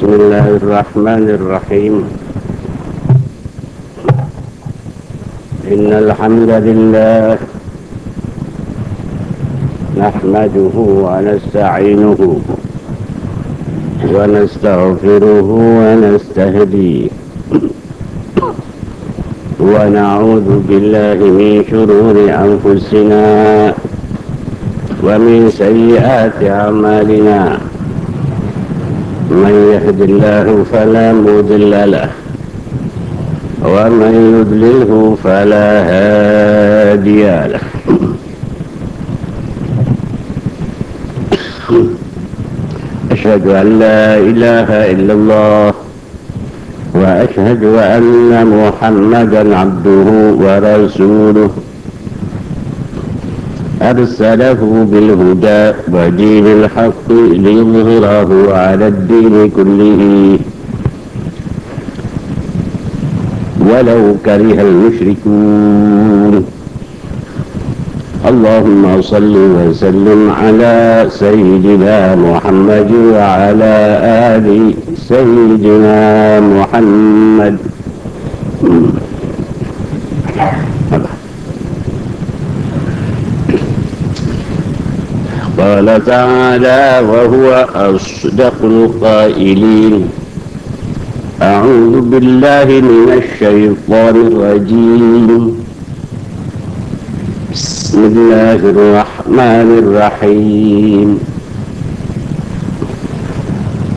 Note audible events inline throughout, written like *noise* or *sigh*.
بسم الله الرحمن الرحيم. إن الحمد لله نحمده ونستعينه ونستغفره ونستهديه. ونعوذ بالله من شرور أنفسنا ومن سيئات أعمالنا. من يهد الله فلا مضل له ومن يضلله فلا هادي له. أشهد أن لا إله إلا الله وأشهد أن محمدا عبده ورسوله. أرسله بالهدى ودين الحق ليظهره على الدين كله. ولو كره المشركون. اللهم صل وسلم على سيدنا محمد وعلى آل سيدنا محمد. قال تعالى وهو أصدق القائلين. أعوذ بالله من الشيطان الرجيم. بسم الله الرحمن الرحيم.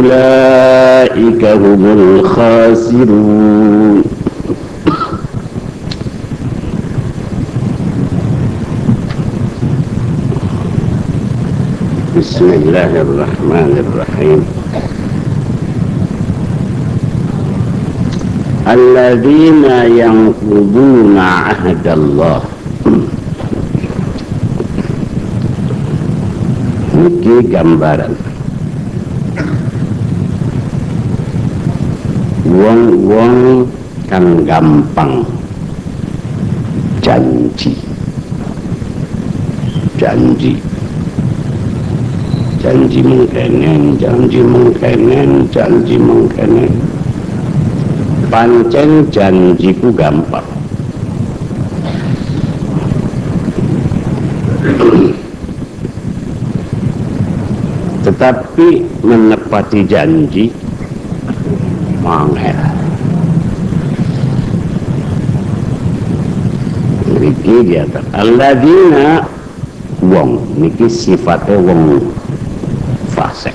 أولئك هم الخاسرون. بسم الله الرحمن الرحيم. الذين ينقضون عهد الله. Niki gambaran Wong-wong kang gampang. Janji. Janji. Janji mengkenen janji mengkenen janji mengkenen pancen janjiku gampang. Tetapi menepati janji mangel niki dia alladzina wong. Niki sifatnya wong fasik.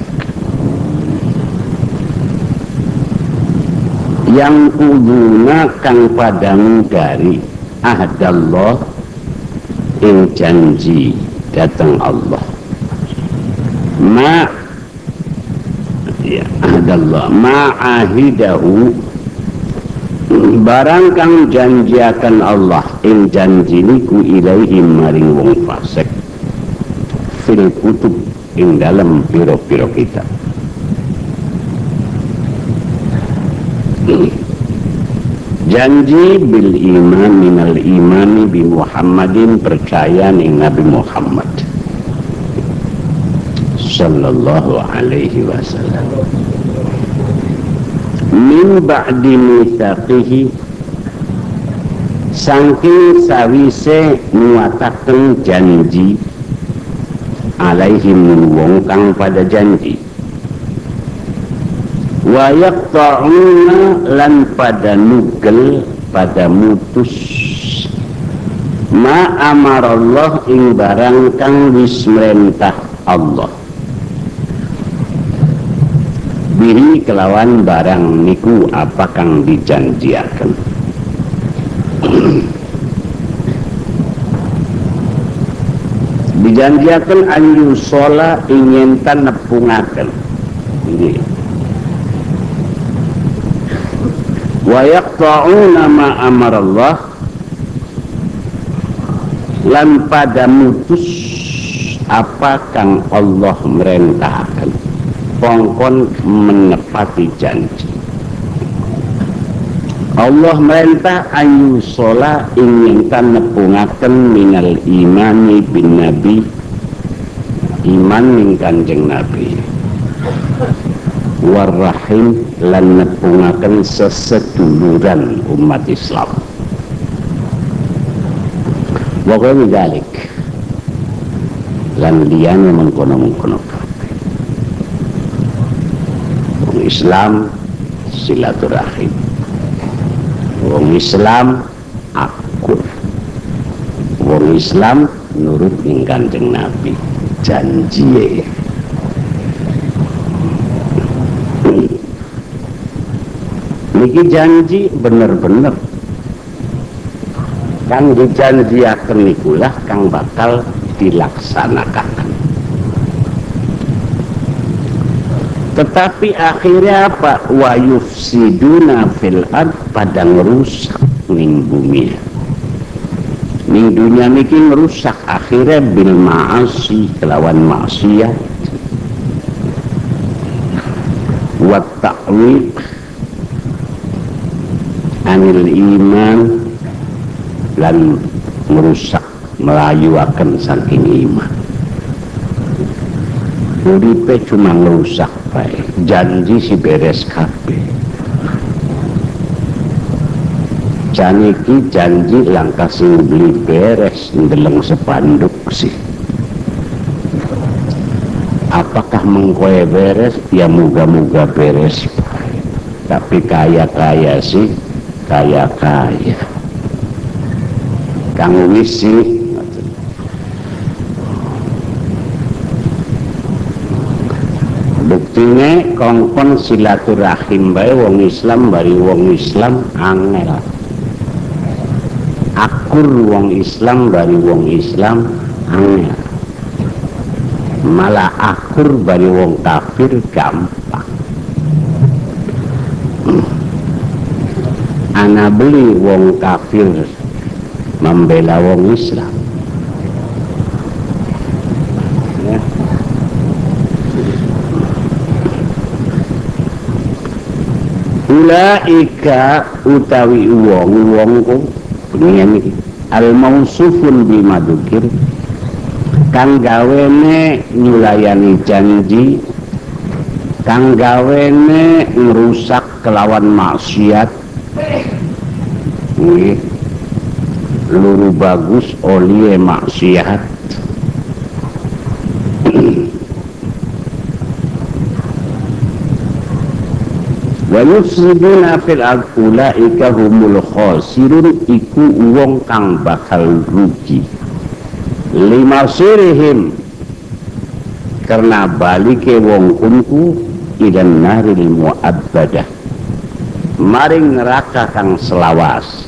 Yang kuduna kang padang dari ahdallah ing janji datang Allah. Ma ahdallah ma ahidahu barang kang janjiakan Allah ing janji niku ilaihim maring wong fasik. Fil kutub ing dalam piro-piro kita. Janji bil iman minal imani bi Muhammadin percaya ning Nabi Muhammad sallallahu alaihi wasallam. Min ba'di mithaqihi saking sawise muataken janji alaihim wong kang pada janji. Wa yaqta'una lan pada nugel pada mutus. Ma amarallah ing barang kang wis Allah bihi kelawan barang niku apa kang dijanjiakan *clears throat* dijanjiakan an yusola ingin nepungaken ini. Wa yaqta'una ma Allah lan pada mutus apa kang Allah merentahkan kongkon menepati janji. Allah merintah ayu sola ingin nepungaken minal imani bin nabi. Iman ning kanjeng nabi. Warrahim lan nepungaken seseduluran umat Islam. Wa dalik lan liyane mengkono-mengkono Islam silaturahim. Wong Islam akur wong Islam nurut ning Kanjeng Nabi. Janji *clears throat* niki janji bener-bener. Kang dijanjiaken nikulah kang bakal dilaksanakan tetapi akhirnya apa? Wa yufsiduna fil ard pada ngerusak ning bumi. Ning dunia niki ngerusak akhirnya bil ma'asi kelawan maksiat. Wa ta'wid anil iman dan merusak melayu akan saking iman uripe cuma ngerusak baik janji si beres kabeh. Janiki janji langkah sing beli beres ndeleng sepanduk sih. Apakah mengkoe beres? Ya muga-muga beres tapi kaya-kaya sih kaya-kaya. Kang wisi buktine kongkon silaturahim bae wong Islam bari wong Islam angel akur wong Islam bari wong Islam angel malah akur bari wong kafir gampang ana beli wong kafir membela wong Islam ulaika utawi wong wong ku pengen iki al mausufun bima dukir kang gawene nyulayani janji kang gawene ngerusak kelawan maksiat. Nggih. Luru bagus oli maksiat wa yufsiduna fil ard ulaika humul iku wong kang bakal rugi. Lima sirihim. Karena balike wong kunku idan naril mu'abbadah. Maring neraka kang selawas.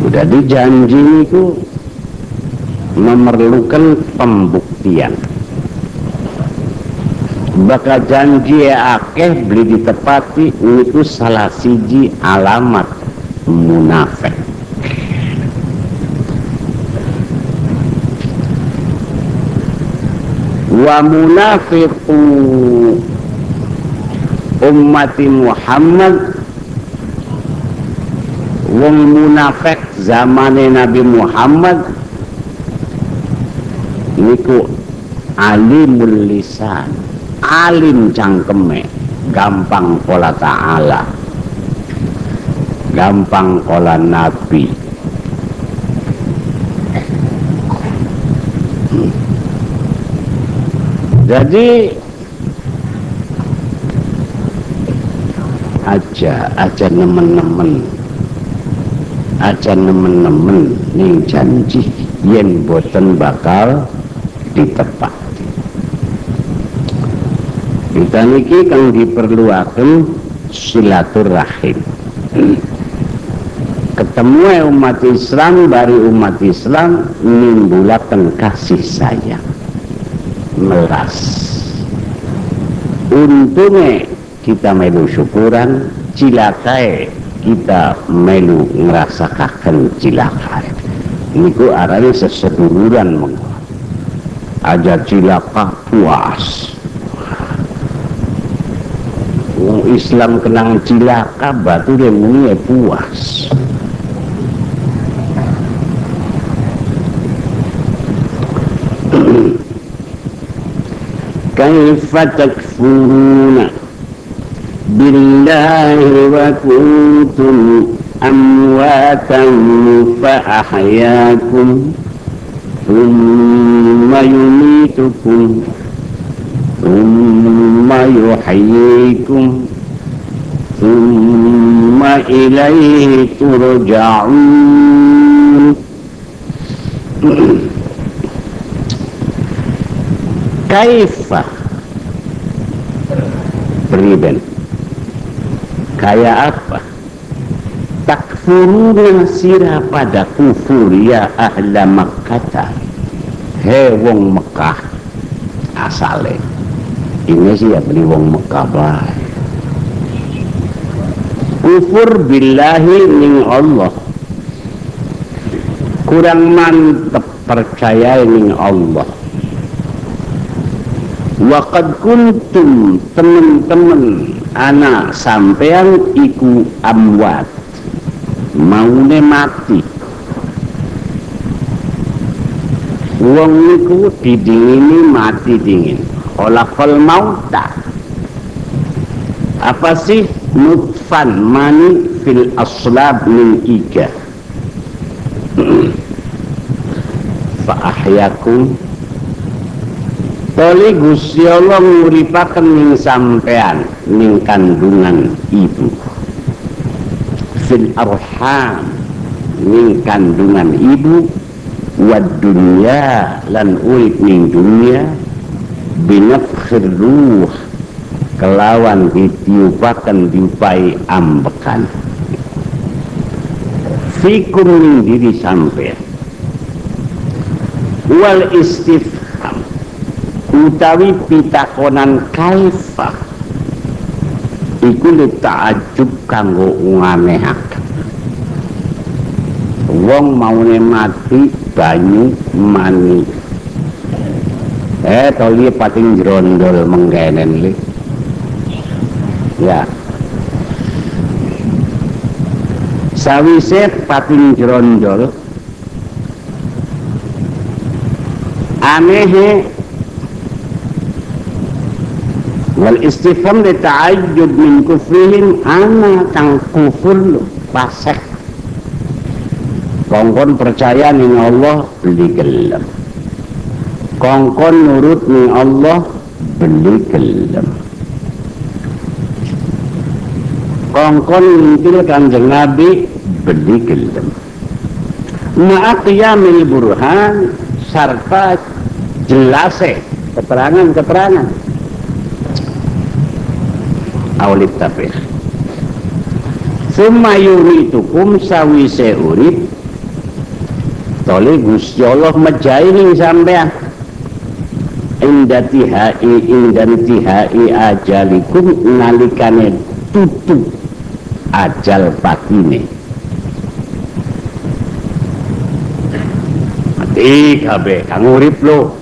Udah dijanji itu memerlukan pembuktian. Bakal janji akeh beli ditepati itu salah siji alamat munafik. Wa munafiqu ummati Muhammad wong munafik zamane Nabi Muhammad niku alimul lisan alim cangkeme gampang pola ta'ala gampang pola nabi. Jadi aja aja nemen-nemen aja nemen-nemen ning janji yen boten bakal ditepati. Kita niki kang diperluakan silaturahim. Ketemu umat Islam dari umat Islam nimbulakan kasih sayang. Melas. Untungnya kita melu syukuran cilakai kita melu ngerasakan cilakai niku arane seseduluran mengko aja cilaka puas Wong Islam kenang cilaka batu dia muni puas *clears throat* كيف تكفرون بالله وكنتم أمواتا فأحياكم ثم يميتكم ثم يحييكم ثم إليه ترجعون kaifa beriben kayak apa takfuruna sira pada kufur ya ahla Makkah he wong Mekah. Asale. Ini sih ya beli wong Mekah baik kufur billahi ning Allah. Kurang mantep percaya ning Allah. Waqad kuntum temen-temen anak sampean iku amwat. Maune mati wong niku didingini mati dingin. Khalaqal mauta. Apa sih nutfan mani fil aslab min iga? *clears throat* Fa ahyakum Toli Gusti Allah nguripaken ning sampean ning kandungan ibu. Fil arham ning kandungan ibu wa dunya lan urip ning dunya binafkhir ruh kelawan ditiupaken diupai ambekan. Fikum ning diri sampean wal istif utawi pitakonan kaifa iku lu takjub kanggo nganehaken wong maune mati banyu mani. Eh toli pating jrondol menggenen li. Ya. Sawise pating jrondol anehe wal istifham li ta'ajjub min kufrihim. Ana kang kufur pasek kongkon percaya ning Allah beli gelem. Kongkon nurut ning Allah beli gelem. Kongkon ngintil kanjeng Nabi beli gelem. Ma'aqiyamil burhan sarta jelase keterangan-keterangan. Awlit tafir. Suma yuritukum sawise urip Tole Gusti Allah mejaini sampean. Indati hai indanti hai ajalikum nalikane tutup ajal patine. Mati kabeh kang urip lo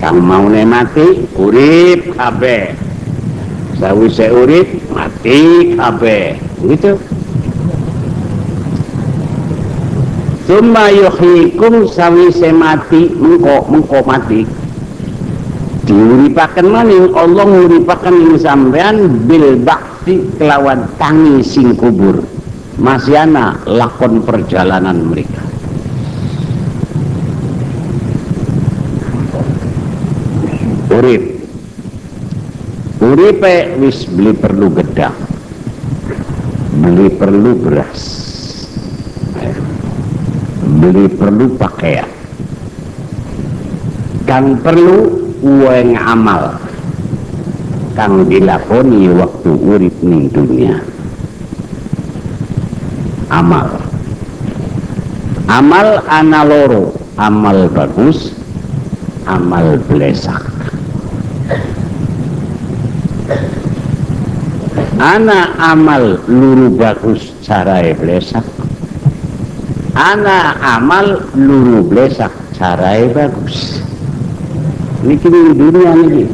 kang maune mati urip kabeh. Sawise urip mati kabeh. Gitu Summa yuhyikum sawise mati mengko mengko mati. Diuripaken maning Allah nguripaken ing sampean bil bakti kelawan tangi sing kubur. Masih ana lakon perjalanan mereka. Urip. Uripe wis beli perlu gedang. Beli perlu beras beli perlu pakaian. Kang perlu uang amal. Kang dilakoni waktu urip ning dunia. Amal. Amal analoro amal bagus amal blesak. Anak amal luru bagus cara blesak anak amal luru blesak cara bagus. Ini kini dunia ini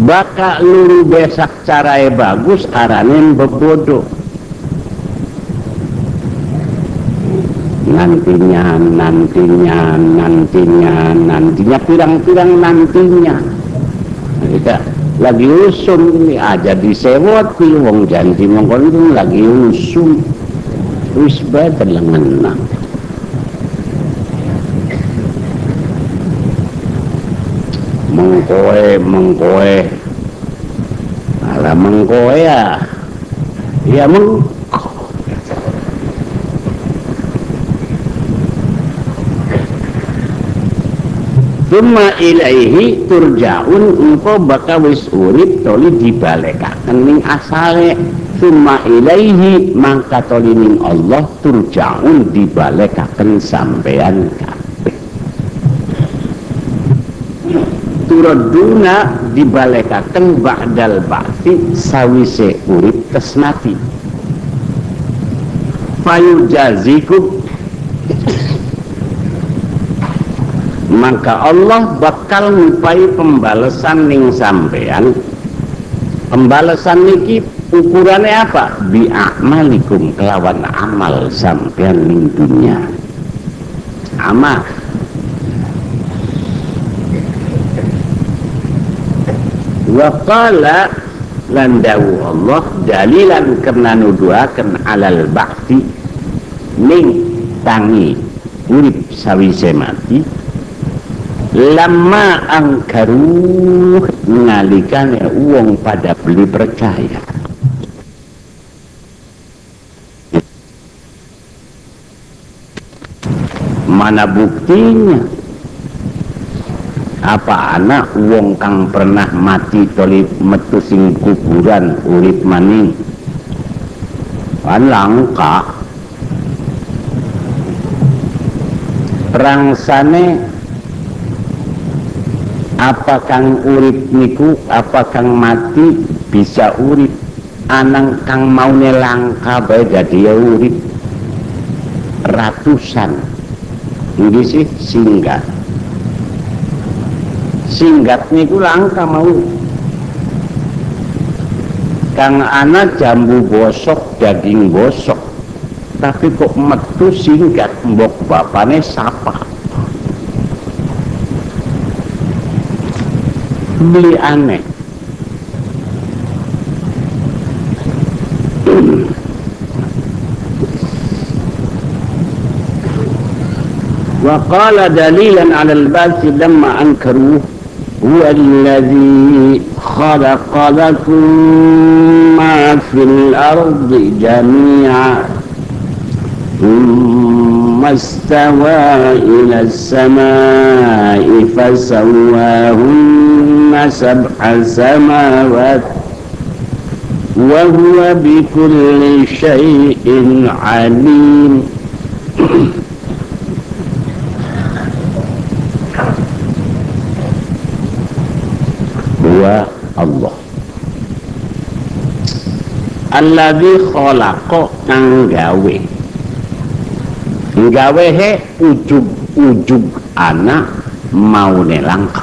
baka luru besak cara bagus aranin bebodoh nantinya nantinya nantinya nantinya pirang-pirang nantinya. Kita lagi usum ini aja disewot wong janji mongkon itu lagi usum wis badan lengan mengkoe mengkoe. Ala mengkoe ya. Ya meng Suma ilaihi turjaun engkau bakal wis urip toli dibalekaken ning asale Suma ilaihi mangka toli ning Allah turjaun dibalekaken sampean kabeh. Turaduna dibalekaken ba'dal ba'ti sawise urip tes mati Fayujazikum maka Allah bakal ngupai pembalasan ning sampean. Pembalasan niki ukurannya apa? Bi'amalikum kelawan amal sampean ning dunia. Amal. Waqala landawu Allah dalilan karena nuduhaken alal bakti ning tangi urip sawise mati lama angkaru ngalikane uang pada beli percaya mana buktinya? Apa anak uang kang pernah mati toli metu sing kuburan urip maning kan langka. Rangsane apa kang urip niku apa kang mati bisa urip? Anang kang maune langka bae jadi ya urip. Ratusan ini sih singgat. Singgat niku langka mau. Kang anak jambu bosok daging bosok. Tapi kok metu singgat mbok bapane sapa? Beli aneh وقال دليلا على الباس لما أنكروه هو الذي خلق لكم ما في الأرض جميعا ثم استوى إلى السماء فسواهن سبع سماوات وهو بكل شيء عليم. *coughs* huwa Allah. Alladhi kholako kang gawe gawe he ujub-ujub anak maune langka.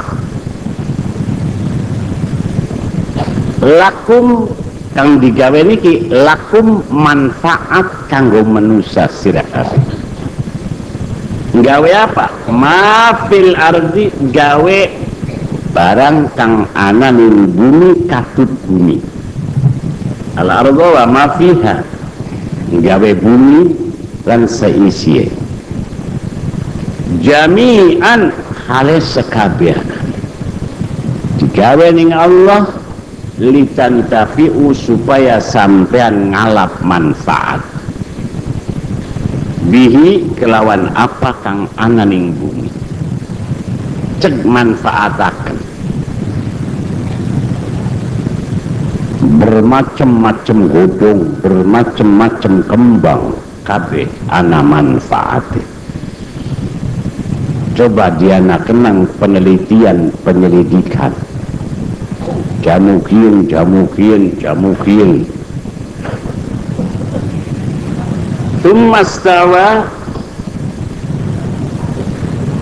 Lakum kang digawe niki lakum manfaat kanggo manusia sirakat kabeh. Gawe apa? Mafil ardi gawe barang kang ana ning bumi katut bumi. Al ardo wa ma fiha. Gawe bumi lan seisi jami'an hale sekabian. Digawe ning Allah litan tafi'u supaya sampean ngalap manfaat. Bihi kelawan apa kang ana ning bumi. Cek manfaatakan bermacam-macam godong bermacam-macam kembang kabeh ana manfaatnya coba dia nak kenang penelitian penyelidikan. Jamu kian jamu kian jamu kian Tumastawa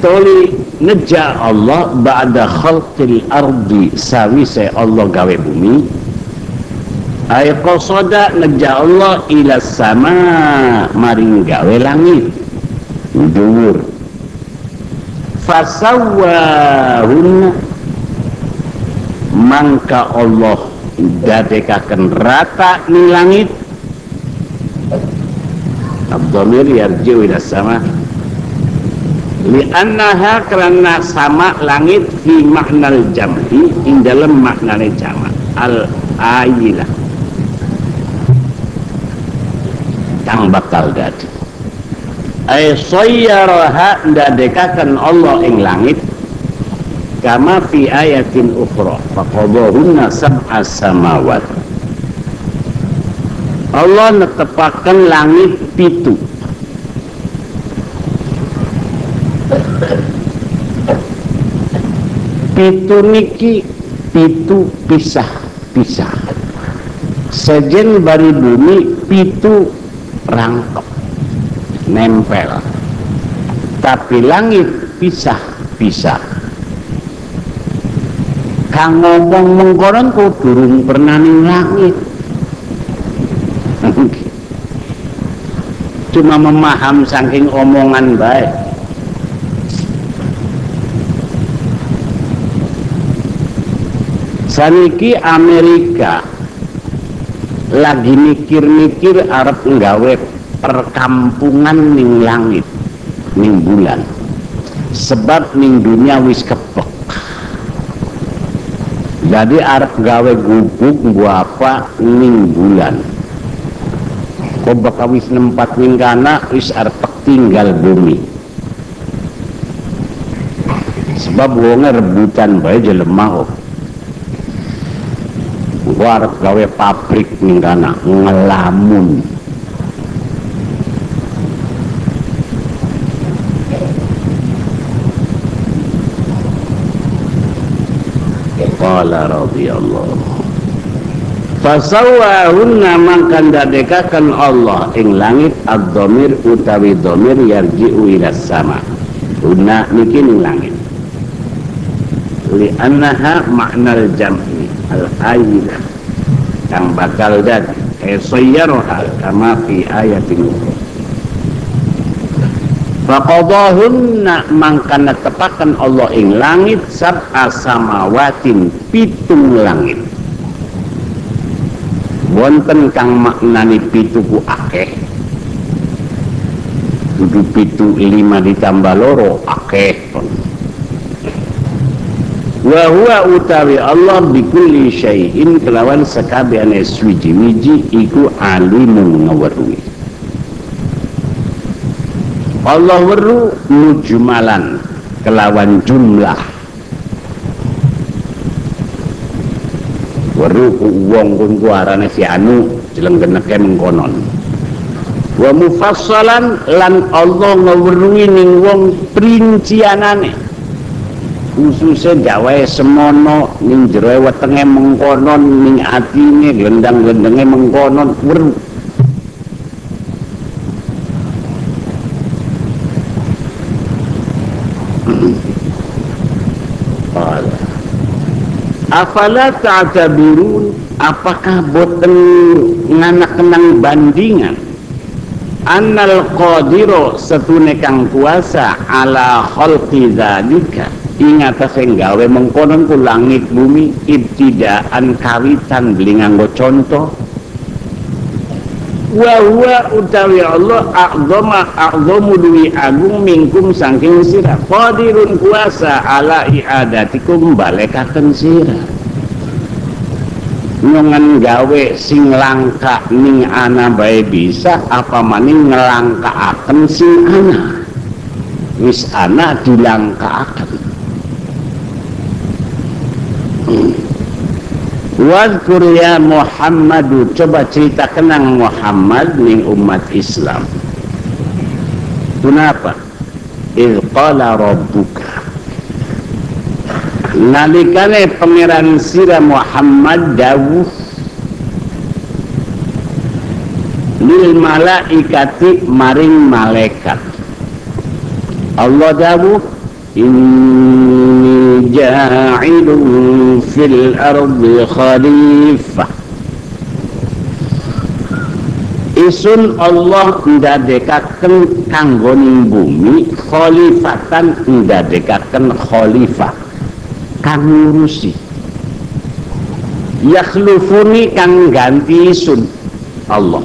toli neja Allah ba'da khalqil ardi sawise Allah gawe bumi ay qasada neja Allah ila sama. Maring gawe langit. Dhuwur. Fasawahunna mangka Allah dadekaken rata ni langit. Abdomir yarjiu ila sama. Li'annaha karena sama langit fi maknal jam'i ing dalam maknane jama al ayilah kang bakal dadi ay sayyaraha ndadekaken Allah ing langit kama fi ayatin ukhra faqadahunna sab'a samawat. Allah netepaken langit pitu. Pitu niki pitu pisah-pisah. Sejen bari bumi pitu rangkep nempel. Tapi langit pisah-pisah kang ngomong mengkonon ku durung pernah ning langit. *laughs* Cuma memaham saking omongan baik saniki Amerika lagi mikir-mikir Arab nggawe perkampungan ning langit ning bulan. Sebab ning dunia wis kepek. Jadi arep gawe gubuk apa ning bulan. Kok bakal wis nempat ning kana wis arep tinggal bumi. Sebab wonge rebutan bae jelemah kok gua gawe pabrik ning kana ngelamun Qala radhiyallahu Fasawahunna mangkan dadekakan Allah ing langit ad-dhamir utawi dhamir yarji'u ila sama. Unna niki ing langit. Li annaha maknal jam'i al-ayyina kang bakal dadi esayyarha kama fi ayatin Faqadahunna mangkana tepakan Allah ing langit sab'a samawatin pitung langit. Wonten kang maknani pituku akeh. Dudu pitu lima ditambah loro akeh. Wa huwa utawi Allah bikulli syai'in kelawan sekabehane swiji-wiji iku alimun ngaweruhi. Allah weru mujmalan kelawan jumlah. Weru ku wong kun ku arane si anu jelenggeneke mengkonon wa mufassalan lan Allah ngewerungi ning wong princianane khususnya jawae semono ning jero wetenge mengkonon ning atine glendang-glendenge mengkonon weru afala ta'tabirun? Apakah boten nganak kenang bandingan? Annal qadiro setune kang kuasa ala khalqi dzalika ing atase gawe mengkonon ku langit bumi ibtidaan kawitan beli nganggo contoh wa huwa utawi Allah a'zama a'zamu duwi agung mingkum saking sira. Qadirun kuasa ala i'adatikum balekaken sira. Nyongan gawe sing langka ning ana bae bisa apa maning ngelangkaaken sing ana? Wis ana dilangkaaken Wadkur ya Muhammadu Coba cerita kenang Muhammad Ning umat Islam. Kenapa? iz qala rabbuka. Nalikane pangeran sira Muhammad dawuh lil malaikati maring malaikat. Allah dawuh inni ja'ilun fil ardi khalifah isun Allah ndadekaken kanggoning bumi khalifatan ndadekaken khalifah. Kang ngurusi. Yakhlufuni kang ganti sun Allah.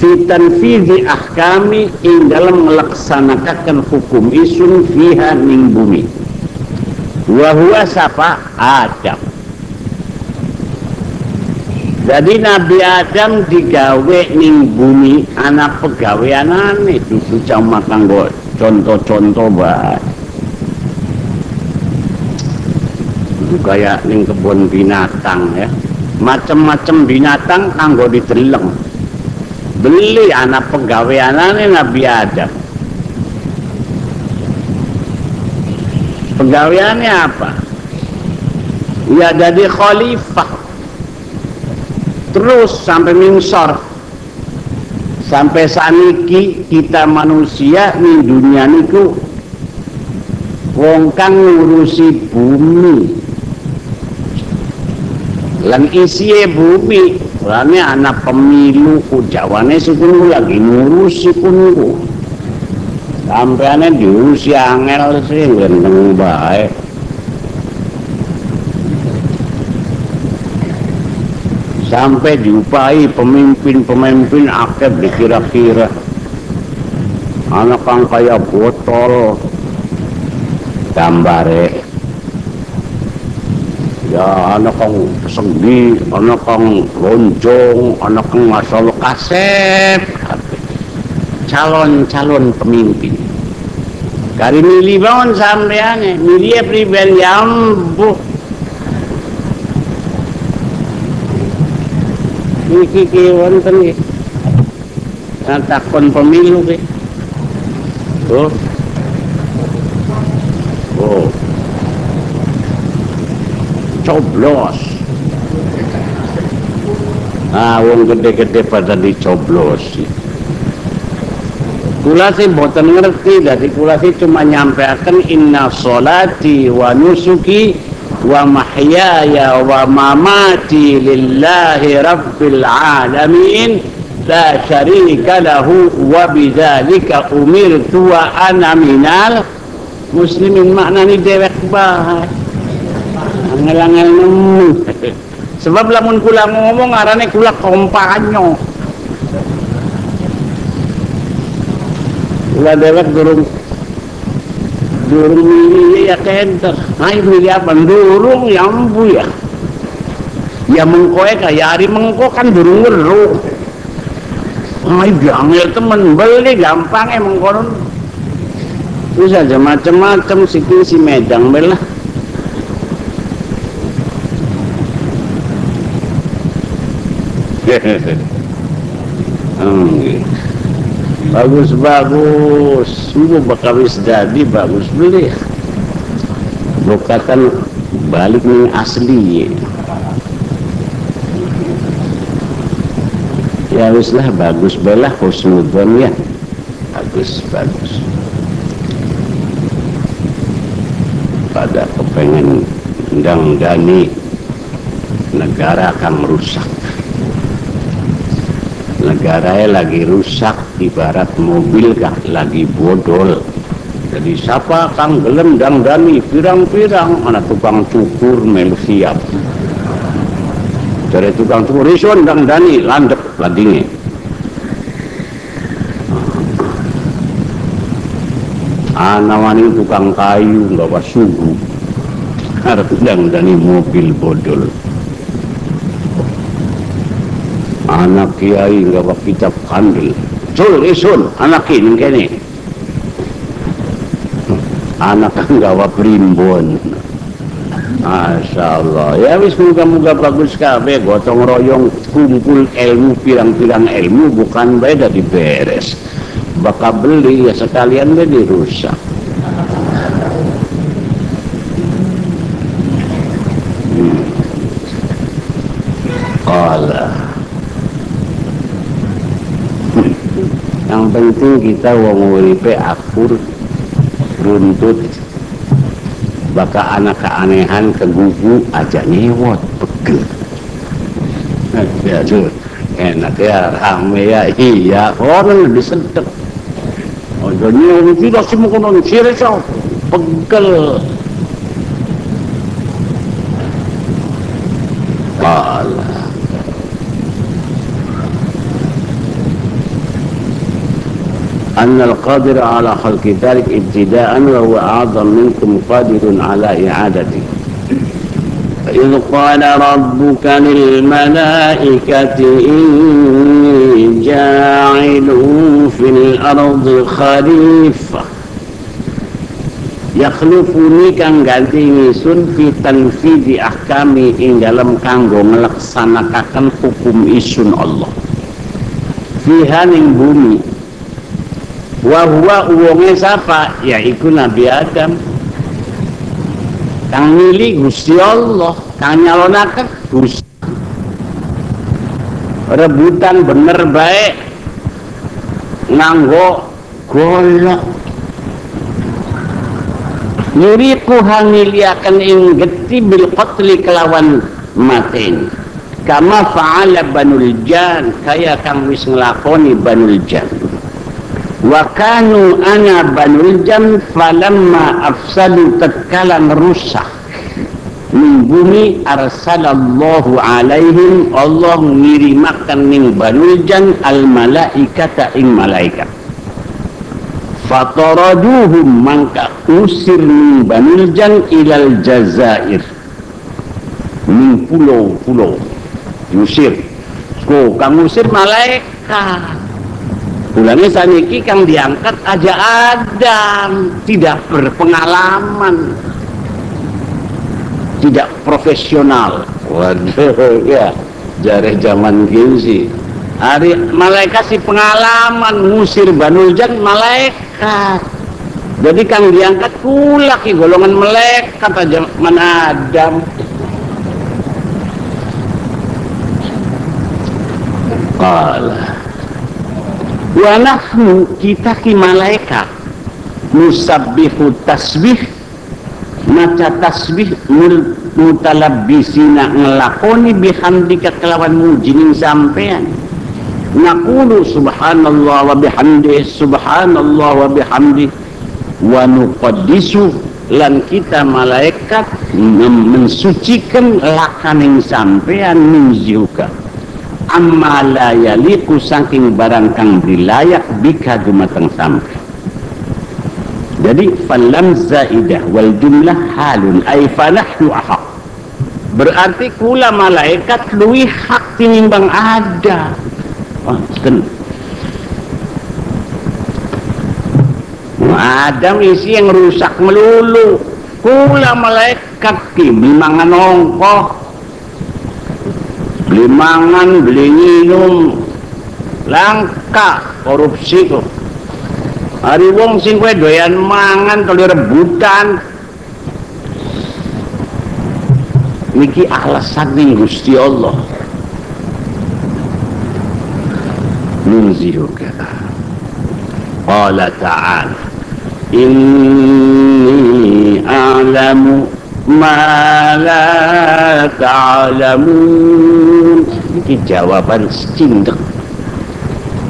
Fitan fizi ahkami ing dalam melaksanakan hukum isun fiha ning bumi wahua sapa Adam. Jadi Nabi Adam digawe ning bumi anak pegawaian aneh itu cuma kanggo contoh-contoh baik itu kayak ning kebun binatang ya. Macam-macam binatang kanggo diteleng beli anak pegawaianane Nabi Adam pegawaiannya apa? Ya jadi khalifah. Terus sampai mingsor sampai saniki kita manusia di dunia niku wong kang ngurusi bumi. Lan isi bumi Rane anak pemilu ku jawane sikun lagi ngurusi kunku. Sampeane diurusi angel sih gendeng bae. Sampai diupai pemimpin-pemimpin akeh dikira-kira. Anak kang kaya botol gambare ya anak kang sendi anak kang lonjong anak kang masalah kasep calon-calon pemimpin. Kali milih bangun sampeane milih pribadi ambu iki ki wonten iki takon pemilu ki. Oh. Oh. Coblos. Ah wong gede-gede pada dicoblos kula sih boten ngerti. Dari kula sih cuma nyampeaken inna solati wa nusuki wa mahyaya wa mamati lillahi rabbil alamin. La syarika lahu wa bidzalika umirtu wa ana minal muslimin. Maknani dewek bahas angel-angel nemu. *laughs* Sebab lamun kula ngomong arane kula kompanyo kula dewek durung durung milih ya kenter nah milih apa durung ya ambu ya. Ya mengkoe kaya hari mengko kan durung ngeru Ay, angel temen. Beli gampang emang konon terus aja macam-macam si si medang belah *laughs* hmm. Bagus bagus. Sungguh bakal wis jadi bagus beli. Bukan balik nih asli. Ya wis lah bagus belah husnudon ya. Bagus bagus. Pada kepengen undang dani negara akan merusak. Negara lagi rusak ibarat mobil kah lagi bodol. Jadi siapa kang gelem dang dani? Pirang-pirang. Anak tukang cukur melu siap. Dari tukang cukur rison dang dani? Landep ladinge anawani tukang kayu nggak suhu. Harus dang dani mobil bodol. Anak kiai gawa kitab kandil sul isun anak ini. Kene anak gawa primbon Masya Allah ya wis muka-muka bagus kabeh. Gotong royong kumpul ilmu pirang-pirang ilmu bukan beda di beres bakal beli ya sekalian dia dirusak hmm. yang penting kita wong uripe akur runtut baka anak keanehan kegugu aja nyewot pegel. Aduh enak ya rame ya iya orang lebih sedek oh jadi tidak semua konon sirisa pegel أن القادر على خلق ذلك ابتداء وهو أعظم منكم قادر على إعادته. إذ قال ربك للملائكة إني جاعل في الأرض خليفة يخلفني كان قلتيني سن في تنفيذ أحكامي إن لم كان ملقصنا حكم إسن الله. في هذه البومي wa huwa uwonge sapa yaiku Nabi Adam. Kang milih Gusti Allah. Kang nyalonaken Gusti. Rebutan bener baik. Nganggo golok. Yuriku hangiliakan ing geti bil qatli kelawan maten kama fa'ala banul jan. Kaya kang wis nglakoni banul jan wa kanu ana banul jam falamma afsadu tatkala merusak min bumi arsalallahu alaihim Allah ngirimakan min banul jan al malaikata ing malaikat fataraduhum mangka usir min banul jan ilal jazair min pulau-pulau. Usir ko kamu usir malaikat Ulangnya saniki kang diangkat aja Adam tidak berpengalaman tidak profesional. Waduh *laughs* ya jari zaman gini hari malaikat si pengalaman ngusir banuljan malaikat. Jadi kang diangkat pula ki golongan malaikat aja mana Adam. Kalah wa nahnu kita ki malaikat musabbihu tasbih. Maca tasbih mutalabbisina ngelakoni bihamdika kelawan mujinin sampean. Naqulu subhanallah wa bihamdi subhanallah wa bihamdi. Wa nuqaddisu lan kita malaikat mensucikan lakaning sampean min amma la yaliku saking barang kang dilayak bika dumateng sampai. Jadi falam zaidah wal jumlah halun ay fanahnu ahaq. Berarti kula malaikat luwih hak tinimbang ada. Oh, Adam isi yang rusak melulu. Kula malaikat ki mangan ongkoh beli mangan beli minum. Langka korupsi kok hari wong sing kowe doyan mangan kalau rebutan. Niki alasan ning Gusti Allah. Nunzihuka. Qala ta'ala inni a'lamu ma la ta'lamun iki jawaban cindek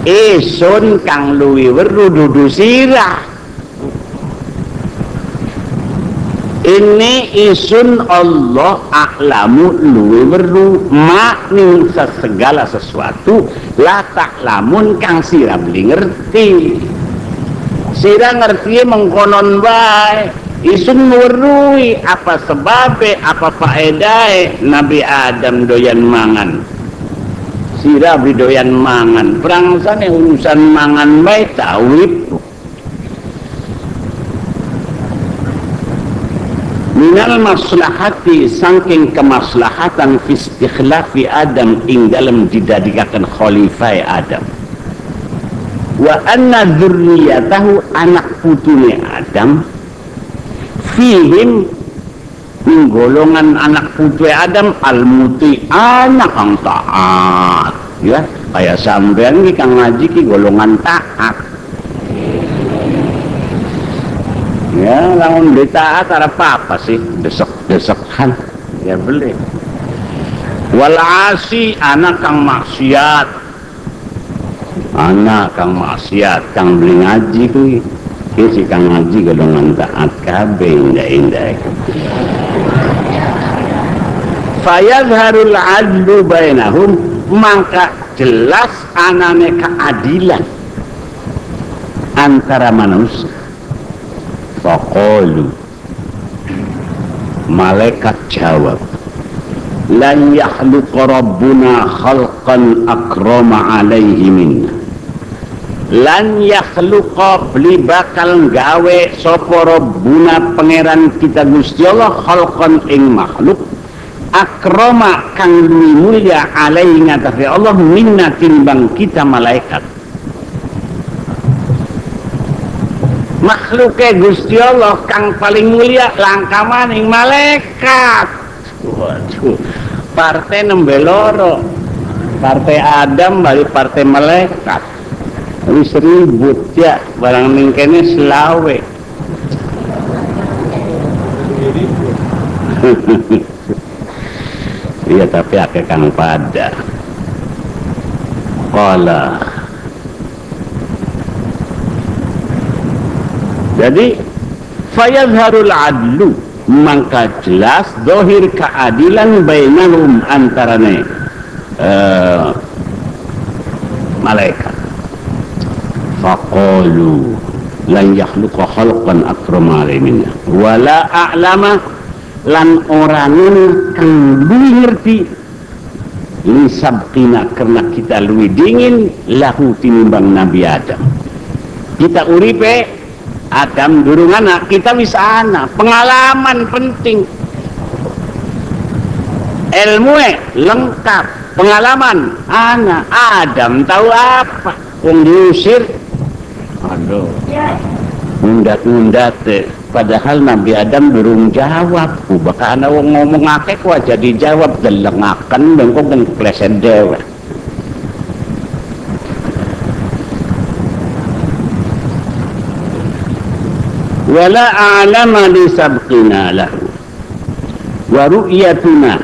esun kang luwi weru dudu sirah. Ini isun Allah aklamu luwi weru makni segala sesuatu la taklamun kang sirah beli ngerti. Sirah ngerti mengkonon baik isun merui apa sebabnya apa faedah Nabi Adam doyan mangan sira doyan mangan. Perangsan urusan mangan baik tawib minal maslahati saking kemaslahatan fi Adam ing dalam didadikakan khalifah Adam. Wa anna dzurriyyatahu anak putune Adam fihim golongan anak putu Adam almuti anak kang taat ya kayak sampean iki kang ngaji ki golongan taat. Ya lamun taat apa apa sih? Desek-desekan. Ya boleh walasi anak kang maksiat. Anak kang maksiat kang beli ngaji kuwi si kang ngaji golongan taat kabeh indah-indah. Fayadharul adlu bainahum maka jelas anane keadilan antara manusia. Faqalu. Malaikat jawab lan yakhluqa rabbuna khalqan akrama alaihi minna. Lan yakhluqa beli bakal gawe sapa rabbuna pangeran kita Gusti Allah khalqan ing makhluk akrama kang mulia alaihi ngatasi Allah minna timbang kita malaikat. Makhluknya Gusti Allah kang paling mulia langka maning malaikat. Waduh partai nembeloro partai Adam balik partai malaikat. Wis ribut ya barang mingkene selawe *laughs* iya tapi akeh kang pada Kala jadi fayazharul adlu maka jelas dohir keadilan bainahum antarane uh, malaikat. Faqalu lan yakhluqa khalqan akrama minna. Wala a'lama lan oranen kang ngerti li sabqina karena kita luwih dingin lahu tinimbang Nabi Adam. Kita uripe Adam durung anak kita bisa anak. Pengalaman penting. Ilmu lengkap pengalaman anak. Adam tahu apa? Yang diusir. Aduh. Mundat-mundat padahal Nabi Adam durung jawab. Baka ana wong ngomong akeh kok jadi jawab delengaken bengkok dan kleset dewe wala a'lama li sabqina lahu wa ru'yatuna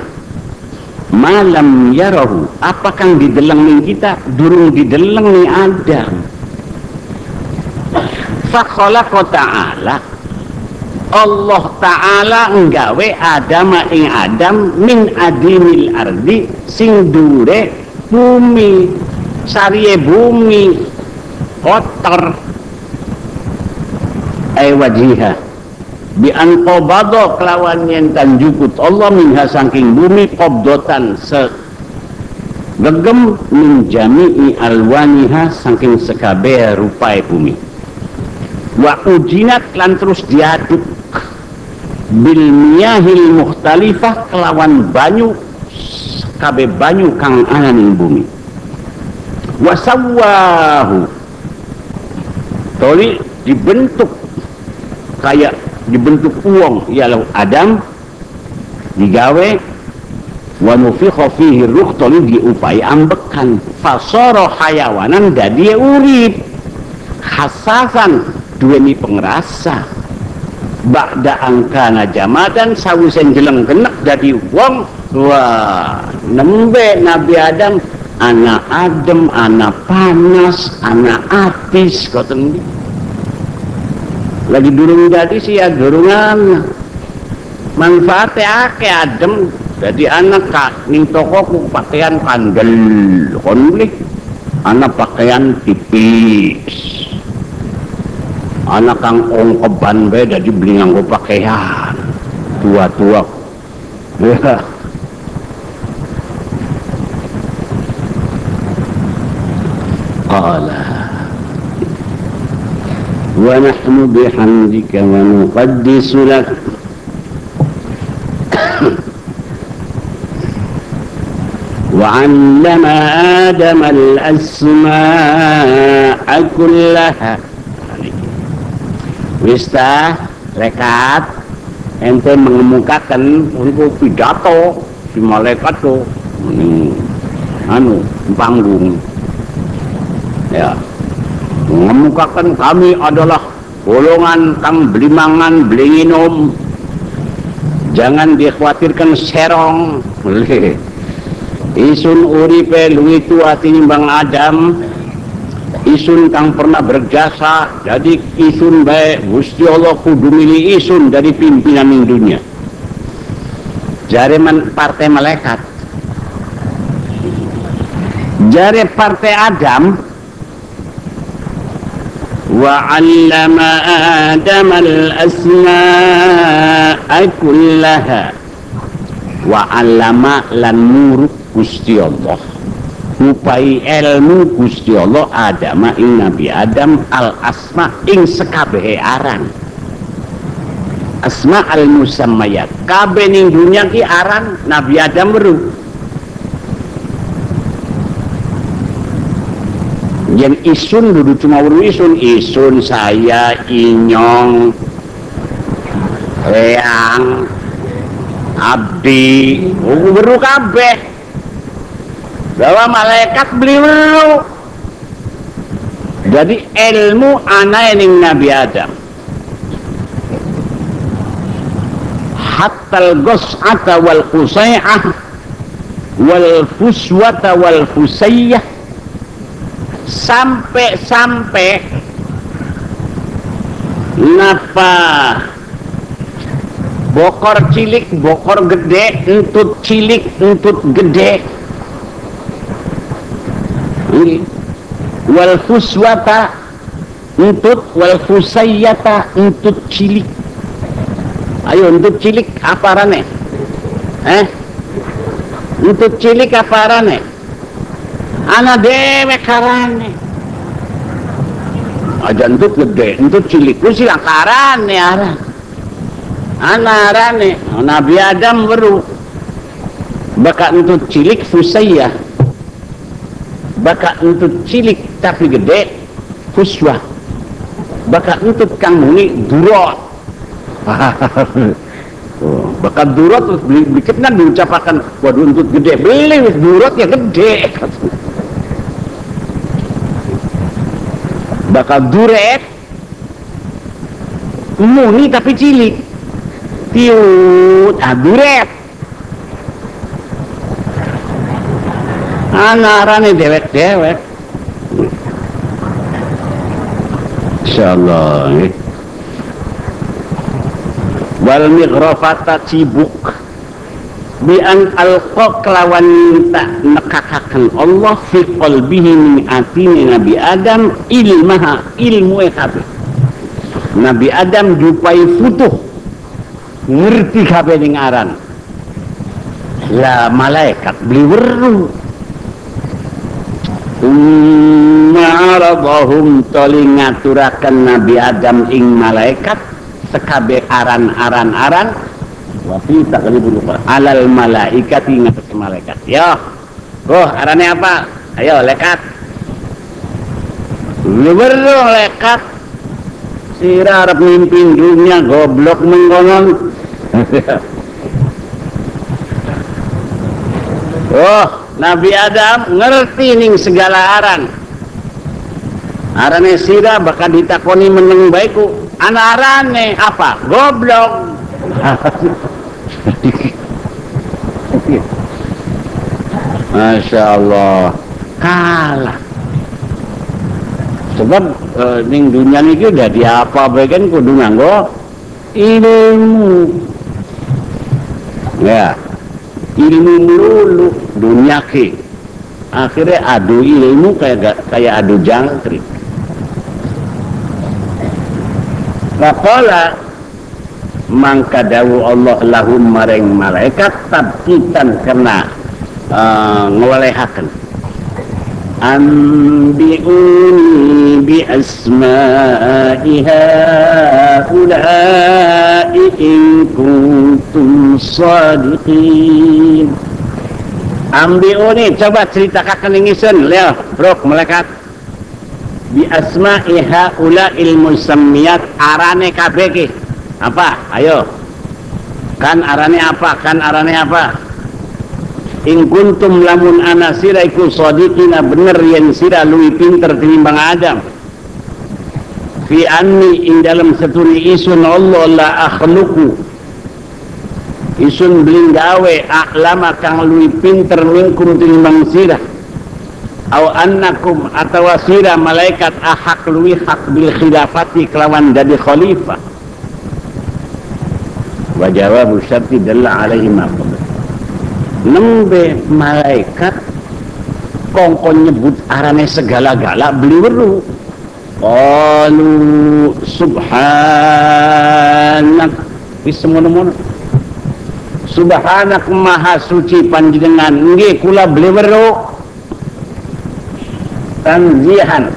malam yarahu. Apa kang dideleng ning kita? Durung dideleng ning Adam. Fa khalaqa ta'ala Allah Ta'ala nggawe Adam ing Adam min adimil ardi sing dure bumi sariye bumi kotor. Ay wajiha. Bi an qabada kelawan yen tanjukut Allah minha saking bumi qabdotan se gegem min jami'i alwaniha saking sekabe rupae bumi. Wa ujinat lan terus diaduk bil miyahil mukhtalifah kelawan banyu kabe banyu kang ana ning bumi. Wa sawwahu toli dibentuk kayak dibentuk uang ialah Adam digawe wa nufikha fihi ruh toli diupai ambekan. Fasara hayawanan dadi urip. Hasasan duweni pengerasa ba'da angkana jamadan sawisen jeleng genek dadi wong wah nembe Nabi Adam anak adem anak panas anak atis kau lagi durung jadi sih ya durungan manfaatnya ake adem jadi anak kak ning toko ku pakaian kandel kon beli anak pakaian tipis anak kang ongkoban be jadi beli nganggo pakaian tua-tua ya qala ونحن بحمدك ونقدس لك وعلم آدم الأسماء كلها Wista rekat ente mengemukakan untuk pidato si malaikat tuh ini anu panggung. Ya mengemukakan kami adalah golongan kang belimangan belinginom jangan dikhawatirkan serong. *laughs* Isun uripe luwi tua tinimbang Adam isun kang pernah berjasa jadi isun baik Gusti Allah kudu milih isun dari pimpinan di dunia. Jareman partai malaikat. Jari partai Adam. Wa 'allama Adam al-asma kullaha wa 'allama lan muruk Gusti Allah upai ilmu Gusti Allah Adam ing Nabi Adam al asma ing sekabehe aran. Asma al musammayat kabeh ning dunya ki aran Nabi Adam weruh. Yang isun duduk cuma weruh isun isun saya inyong reang abdi weruh kabeh bahwa malaikat beli weru jadi ilmu anak yang Nabi Adam. Hatta al-gus'ata wal fusay'ah wal fuswata wal fusayyah. Sampai-sampai napa bokor cilik bokor gede entut cilik entut gede wal fuswata entut wal fusayyata entut cilik. Ayo entut cilik apa rane eh? Entut cilik apa rane ana dewe karane. Aja entut gede entut cilik ku sila karane ara ana arane nabi adam baru baka entut cilik fusayyah baka untuk cilik tapi gede kuswa baka untuk kang muni durot. *laughs* Oh, baka durot terus beli dikit kan diucapakan waduh untuk gede. Beli durot ya gede. *laughs* Baka duret muni tapi cilik. Tiut ah duret anarane dewek-dewek insyaallah eh. wal mighrafata cibuk bi an alqa kelawan minta nekakaken Allah fi qalbihi min atini Nabi Adam ilmaha ilmu kabeh. Nabi Adam jupai futuh. Ngerti kabeh ning aran. Lah malaikat beli weruh Ma'aradahum toli ngaturakan Nabi Adam ing malaikat sekabe aran-aran-aran. Wafi takribul alal malaikat ngatas malaikat. Yo oh arannya apa? Ayo lekat. Beru lekat. Sira arep mimpin dunia goblok mengkonon. *laughs* Oh Nabi Adam ngerti ning segala aran. Arane sira bakal ditakoni meneng baikku. Anak arane apa? Goblok. *laughs* Masya Allah kalah. Sebab e, ning dunia ini udah diapa bagian kudu nganggo ilmu. Ya ilmu melulu dunia ke. Akhirnya adu ilmu kayak kayak adu jangkrik. Faqala mangka dawu Allah lahum mareng malaikat tabkitan kena uh, ngwalehaken أنبئوني بأسماء هؤلاء إن كنتم صادقين ambil ni coba ceritakan ingisun leo bro malaikat bi asma'iha ula ilmu samiyat arane kabeh apa ayo kan arane apa kan arane apa In kuntum lamun ana sira iku sadiqina bener yen sira luwi pinter tinimbang Adam. Fi anni ing dalam seturi isun Allah la akhluqu. Isun beling gawe aklama kang luwi pinter minkum tinimbang sira. Au annakum atawa sira malaikat ahak luwi hak bil khilafati kelawan jadi khalifah. Wa jawabu syarti dalla alaihi ma nembe malaikat kongkon nyebut arane segala-gala beli weru qalu subhanak. Semono-mono. Subhanak maha suci panjenengan nggih kula beli weru tanzihan.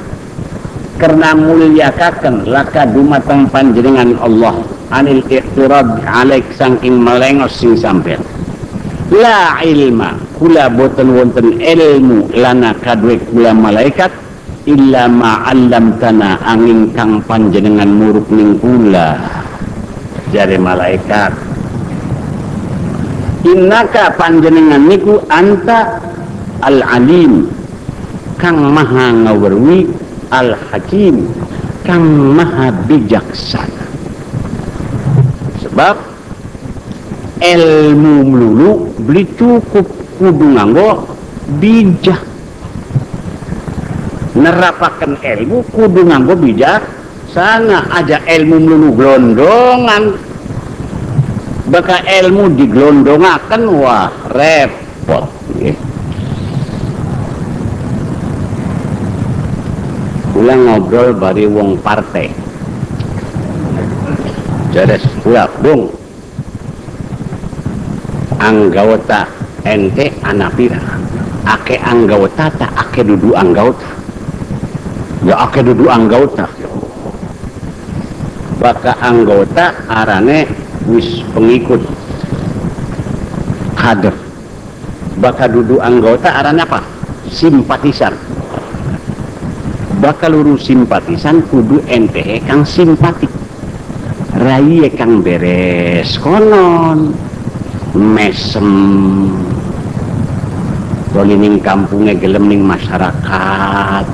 Karena muliakaken laka dumateng panjenengan Allah. Anil iqtirab alaik saking melengos sing sampean la ilma. Kula boten wonten ilmu lana kadwe kula malaikat illa ma'allam tana angin kang panjenengan muruk ning kula jare malaikat. Innaka panjenengan niku anta al alim kang maha ngawerwi al hakim kang maha bijaksana. Sebab ilmu melulu beli cukup. Kudu nganggo bijak. Nerapakan ilmu kudu nganggo bijak. Sana aja ilmu melulu gelondongan baka ilmu digelondongakan wah repot. Ngobrol bari wong partai. Jadi pula bung anggota ente anapira. Ake anggota tak ake dudu anggota ya ake dudu anggota baka anggota arane wis pengikut. Kader. Baka dudu anggota arane apa? Simpatisan. Bakal lurus simpatisan kudu ente kang simpatik. Rai kang beres konon mesem. Dolining kampungnya gelem ning masyarakat.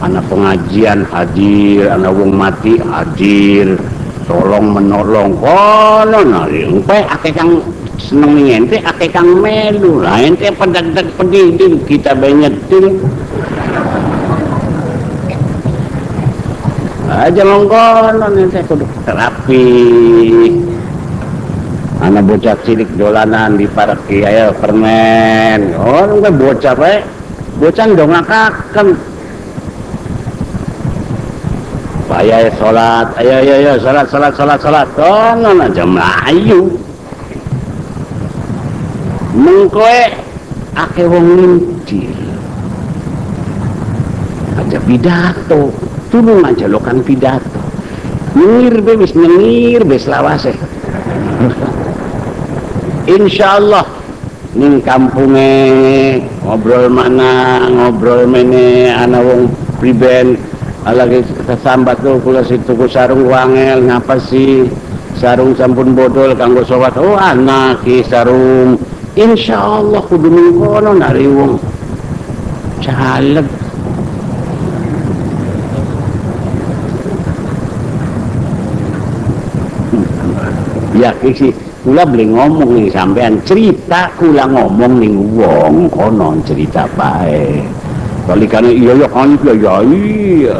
Anak pengajian hadir anak wong mati hadir. Tolong menolong. Kono nari engpe ake kang seneng ente ake kang melu. Lah ente pedak-pedak pendidik kita banyetin aja longkono ente kudu terapi anak bocah cilik dolanan di parek ayo permen oh gue bocah bae bocah dongakaken Ayah sholat, ayo ayo ayo sholat sholat sholat sholat, konon aja melayu. Mengkoe ake wong lincil. Aja pidato, turun aja lo kan pidato. Nyengir be wis nyengir be. *laughs* insyaallah. Ning kampunge ngobrol mana ngobrol mene ana wong priben. Lagi kesambat tuh kula situ ku sarung wangel ngapa sih sarung sampun bodol kanggo sobat oh anak ki sarung. Insyaallah kudu kono nari wong. Caleg. Ya sih kula beli ngomong nih sampean cerita kula ngomong nih wong kono cerita bae. Kan iya ya kan ya ya iya.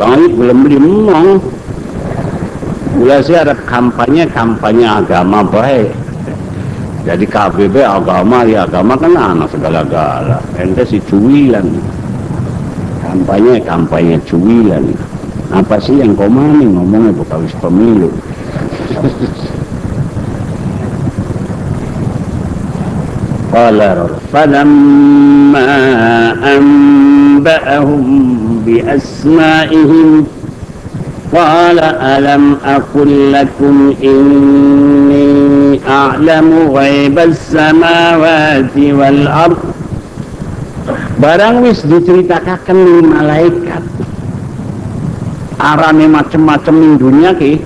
Kan belum beli ngomong kula sih ada kampanye kampanye agama baik jadi KBB agama ya agama kan anak segala-gala. Ente si cuwilan kampanye kampanye cuwilan apa sih yang kau mani ngomongnya bukan pemilu *laughs* قال فلما أنبأهم بأسمائهم قال ألم أقل لكم إني أعلم غيب السماوات والأرض Barang wis diceritakan nih malaikat arane macem-macem ning dunia ki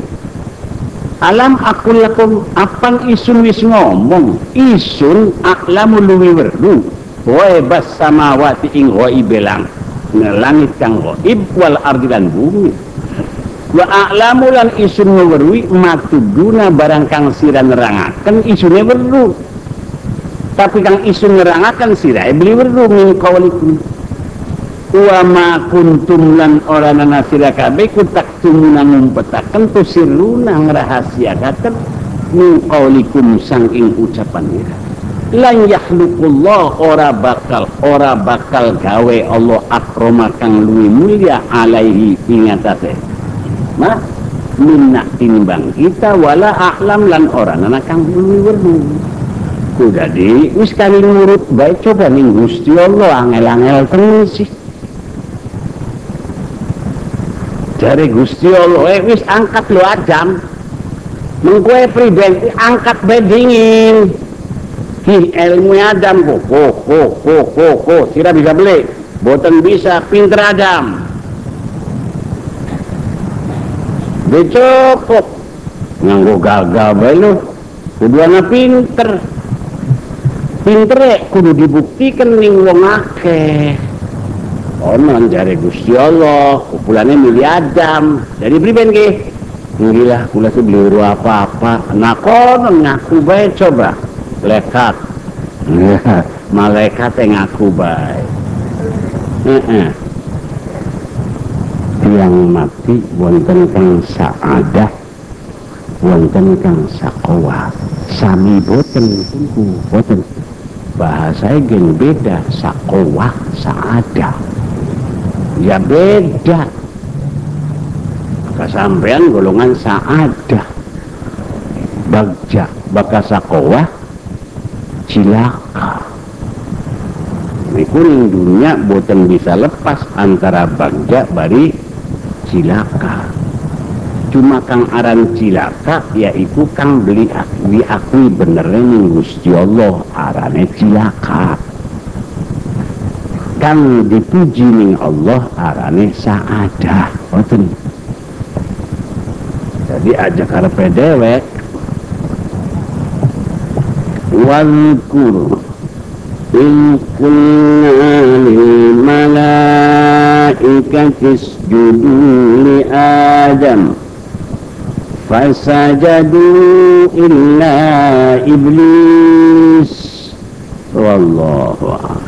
alam aku lakum apan isun wis ngomong isun aklamu luwi weru wae bas samawati ing belang langit kang ghaib wal bumi. Wa a'lamu lan isun ngewerwi matuduna barang kang sira nerangaken isune weru tapi kang isun nerangaken sira beli weru min qaulikum wa ma kuntum lan ora nana sira ku taktumuna ngumpetaken tu sirruna ngrahasiakaken min qaulikum saking ucapan ira. Lan yakhluqullah ora bakal ora bakal gawe Allah akroma kang luwih mulia alaihi ing atase. Mah minna timbang kita wala ahlam lan orang anak kang bulu werdu ku jadi wis kali nurut baik coba nih Gusti Allah angel-angel terus sih dari Gusti Allah eh wis angkat lo ajam mengkue pribadi angkat bedingin hi ilmu Adam kok kok kok kok kok kok tidak bisa beli. Boten bisa pinter Adam. Dia cukup. Nganggo gagal bae lu kuduana pinter. Pinter ya kudu dibuktikan ning wong akeh ono jare Gusti Allah kupulane milih Adam. Dari priben ke Ngilah kula tuh beli apa-apa. Nah kono ngaku bae coba. Lekat. *laughs* Malaikat yang ngaku heeh. Yang mati wonten kang saadah. Wonten kang sakowa sami boten boten. Bahasa gen beda sakowa saada ya beda. Kesampean golongan saada bagja baka sakowa cilaka. Niku dunia boten bisa lepas antara bagja bari cilaka. Cuma kang aran cilaka yaitu kang beli diakui benernya nih Gusti Allah arane cilaka kang dipuji ning Allah arane saadah. Boten jadi aja karepe dewek wadkur in kunna lil malaikati isjudu li adam. Fasajadu illa iblis. Wallahu a'lam.